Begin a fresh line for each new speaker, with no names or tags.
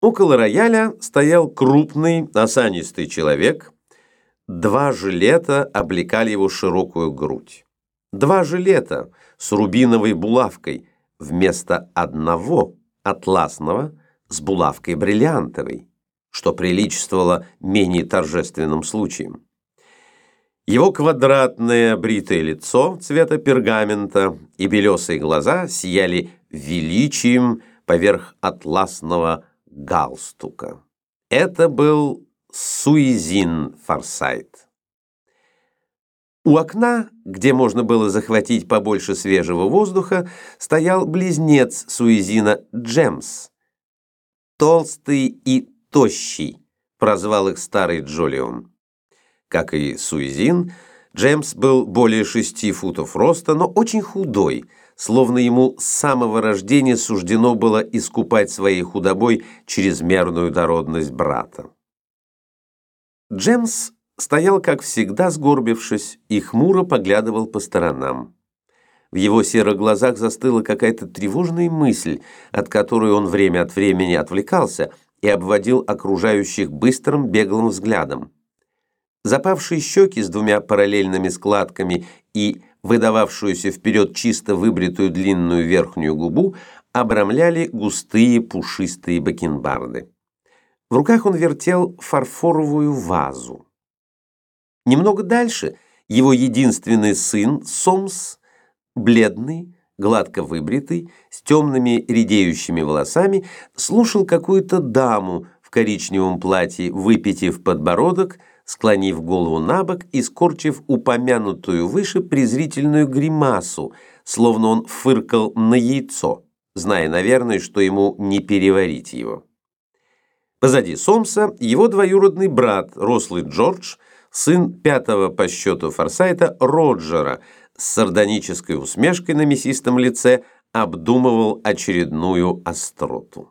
Около рояля стоял крупный, осанистый человек. Два жилета облекали его широкую грудь. Два жилета с рубиновой булавкой вместо одного атласного с булавкой бриллиантовой, что приличествовало менее торжественным случаям. Его квадратное бритое лицо цвета пергамента и белесые глаза сияли величием поверх атласного галстука. Это был Суизин Форсайт. У окна, где можно было захватить побольше свежего воздуха, стоял близнец Суизина Джемс. Толстый и тощий, прозвал их старый Джолион. Как и Суизин, Джемс был более шести футов роста, но очень худой, словно ему с самого рождения суждено было искупать своей худобой чрезмерную дородность брата. Джемс стоял, как всегда, сгорбившись, и хмуро поглядывал по сторонам. В его серых глазах застыла какая-то тревожная мысль, от которой он время от времени отвлекался и обводил окружающих быстрым беглым взглядом. Запавшие щеки с двумя параллельными складками и выдававшуюся вперед чисто выбритую длинную верхнюю губу обрамляли густые пушистые бакенбарды. В руках он вертел фарфоровую вазу. Немного дальше его единственный сын Сомс, бледный, гладко выбритый, с темными редеющими волосами, слушал какую-то даму в коричневом платье, выпитив подбородок, склонив голову на бок и скорчив упомянутую выше презрительную гримасу, словно он фыркал на яйцо, зная, наверное, что ему не переварить его. Позади Сомса его двоюродный брат, рослый Джордж, сын пятого по счету Форсайта Роджера, с сардонической усмешкой на мясистом лице обдумывал очередную остроту.